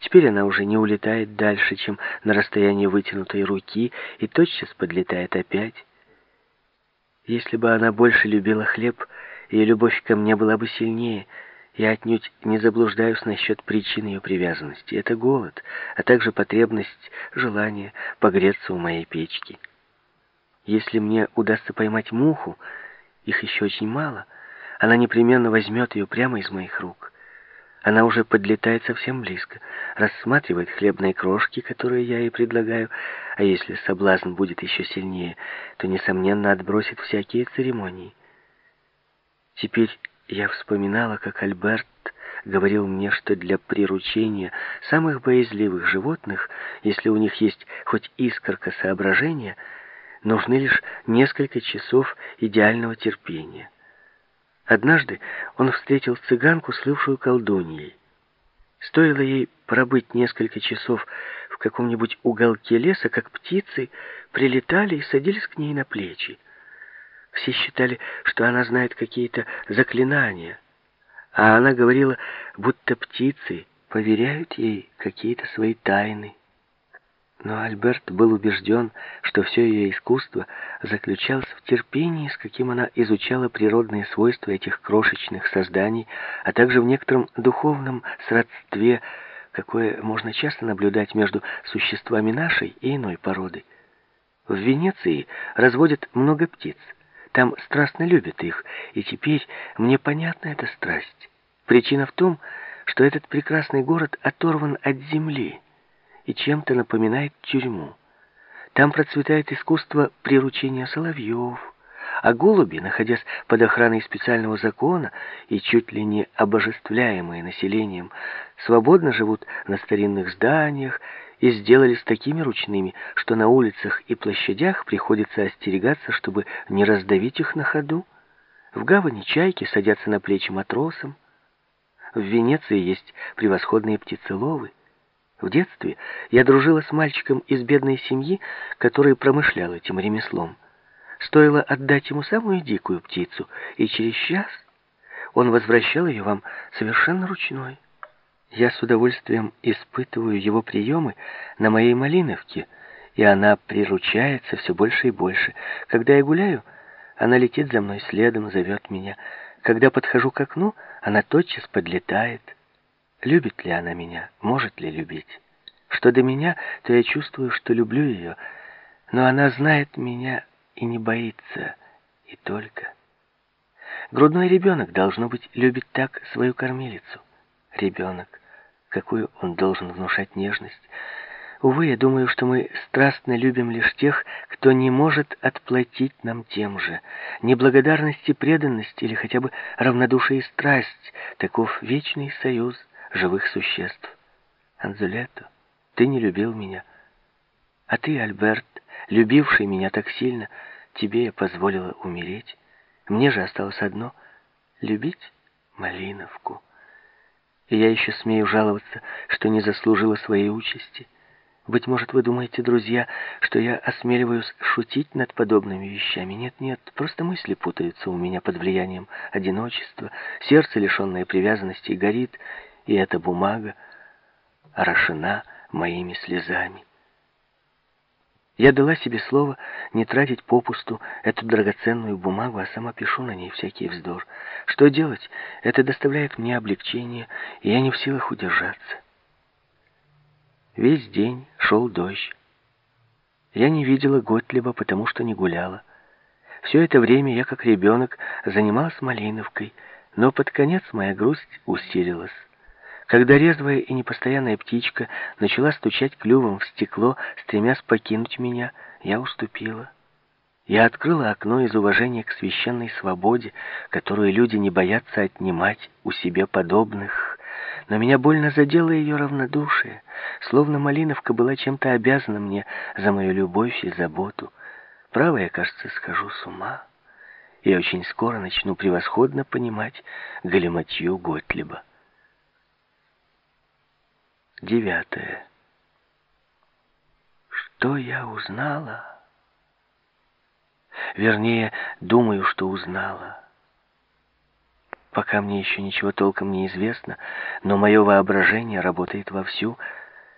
Теперь она уже не улетает дальше, чем на расстоянии вытянутой руки, и тотчас подлетает опять. Если бы она больше любила хлеб, ее любовь ко мне была бы сильнее. Я отнюдь не заблуждаюсь насчет причин ее привязанности. Это голод, а также потребность, желание погреться у моей печки. Если мне удастся поймать муху, их еще очень мало, она непременно возьмет ее прямо из моих рук. Она уже подлетает совсем близко, рассматривает хлебные крошки, которые я ей предлагаю, а если соблазн будет еще сильнее, то, несомненно, отбросит всякие церемонии. Теперь я вспоминала, как Альберт говорил мне, что для приручения самых боязливых животных, если у них есть хоть искорка соображения, нужны лишь несколько часов идеального терпения. Однажды он встретил цыганку, слывшую колдуньей. Стоило ей пробыть несколько часов в каком-нибудь уголке леса, как птицы прилетали и садились к ней на плечи. Все считали, что она знает какие-то заклинания, а она говорила, будто птицы поверяют ей какие-то свои тайны. Но Альберт был убежден, что все ее искусство заключалось в терпении, с каким она изучала природные свойства этих крошечных созданий, а также в некотором духовном сродстве, какое можно часто наблюдать между существами нашей и иной породы. В Венеции разводят много птиц. Там страстно любят их, и теперь мне понятна эта страсть. Причина в том, что этот прекрасный город оторван от земли и чем-то напоминает тюрьму. Там процветает искусство приручения соловьев, а голуби, находясь под охраной специального закона и чуть ли не обожествляемые населением, свободно живут на старинных зданиях и сделались такими ручными, что на улицах и площадях приходится остерегаться, чтобы не раздавить их на ходу. В гавани чайки садятся на плечи матросам. В Венеции есть превосходные птицеловы. В детстве я дружила с мальчиком из бедной семьи, который промышлял этим ремеслом. Стоило отдать ему самую дикую птицу, и через час он возвращал ее вам совершенно ручной. Я с удовольствием испытываю его приемы на моей малиновке, и она приручается все больше и больше. Когда я гуляю, она летит за мной следом, зовет меня. Когда подхожу к окну, она тотчас подлетает. Любит ли она меня? Может ли любить? Что до меня, то я чувствую, что люблю ее, но она знает меня и не боится, и только. Грудной ребенок, должно быть, любит так свою кормилицу. Ребенок какую он должен внушать нежность. Увы, я думаю, что мы страстно любим лишь тех, кто не может отплатить нам тем же. Неблагодарность и преданность, или хотя бы равнодушие и страсть — таков вечный союз живых существ. Анзулетто, ты не любил меня. А ты, Альберт, любивший меня так сильно, тебе я позволила умереть. Мне же осталось одно — любить Малиновку и я еще смею жаловаться, что не заслужила своей участи. Быть может, вы думаете, друзья, что я осмеливаюсь шутить над подобными вещами? Нет, нет, просто мысли путаются у меня под влиянием одиночества, сердце, лишенное привязанности, горит, и эта бумага орошена моими слезами. Я дала себе слово не тратить попусту эту драгоценную бумагу, а сама пишу на ней всякий вздор. Что делать? Это доставляет мне облегчение, и я не в силах удержаться. Весь день шел дождь. Я не видела Готлиба, потому что не гуляла. Все это время я, как ребенок, занималась малиновкой, но под конец моя грусть усилилась. Когда резвая и непостоянная птичка начала стучать клювом в стекло, стремясь покинуть меня, я уступила. Я открыла окно из уважения к священной свободе, которую люди не боятся отнимать у себе подобных. Но меня больно задело ее равнодушие, словно Малиновка была чем-то обязана мне за мою любовь и заботу. Право, я, кажется, схожу с ума. И очень скоро начну превосходно понимать галиматью Готлиба. Девятое. Что я узнала? Вернее, думаю, что узнала. Пока мне еще ничего толком не известно, но мое воображение работает вовсю,